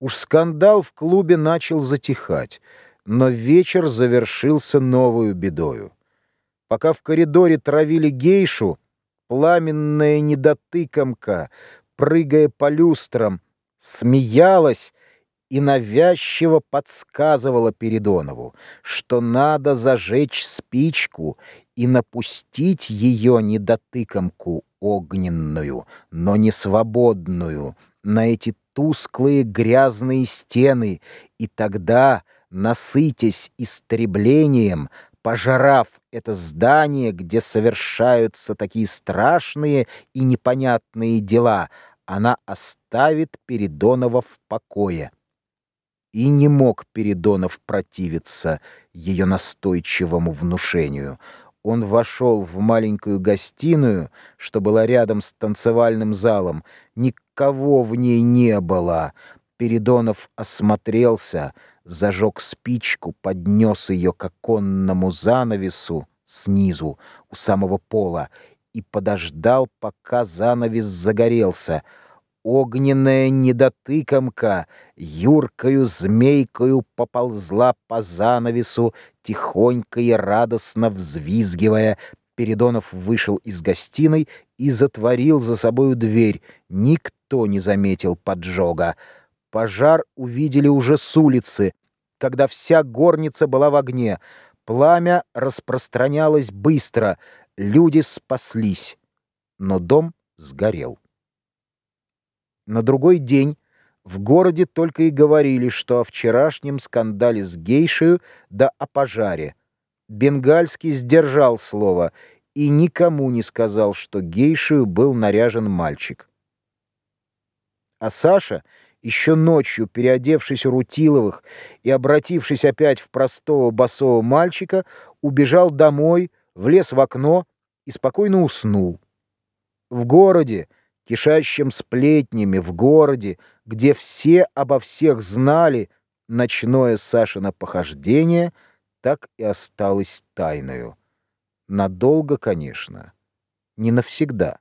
Уж скандал в клубе начал затихать, но вечер завершился новую бедою. Пока в коридоре травили гейшу, пламенная недотыкомка, прыгая по люстрам, смеялась и навязчиво подсказывала Передонову, что надо зажечь спичку и напустить ее недотыкомку огненную, но не свободную, на эти тусклые грязные стены, и тогда, насытясь истреблением, пожарав это здание, где совершаются такие страшные и непонятные дела, она оставит Передонова в покое. И не мог Передонов противиться ее настойчивому внушению. Он вошел в маленькую гостиную, что была рядом с танцевальным залом. Никого в ней не было. Передонов осмотрелся, зажег спичку, поднес ее к оконному занавесу снизу, у самого пола, и подождал, пока занавес загорелся — огненная недотыкомка юркою змейкою поползла по занавесу, тихонько и радостно взвизгивая. Передонов вышел из гостиной и затворил за собою дверь. Никто не заметил поджога. Пожар увидели уже с улицы, когда вся горница была в огне. Пламя распространялось быстро, люди спаслись, но дом сгорел. На другой день в городе только и говорили, что о вчерашнем скандале с гейшею да о пожаре. Бенгальский сдержал слово и никому не сказал, что гейшею был наряжен мальчик. А Саша, еще ночью переодевшись у Рутиловых и обратившись опять в простого босого мальчика, убежал домой, влез в окно и спокойно уснул. В городе, кишащим сплетнями в городе, где все обо всех знали, ночное Сашино похождение так и осталось тайною. Надолго, конечно, не навсегда.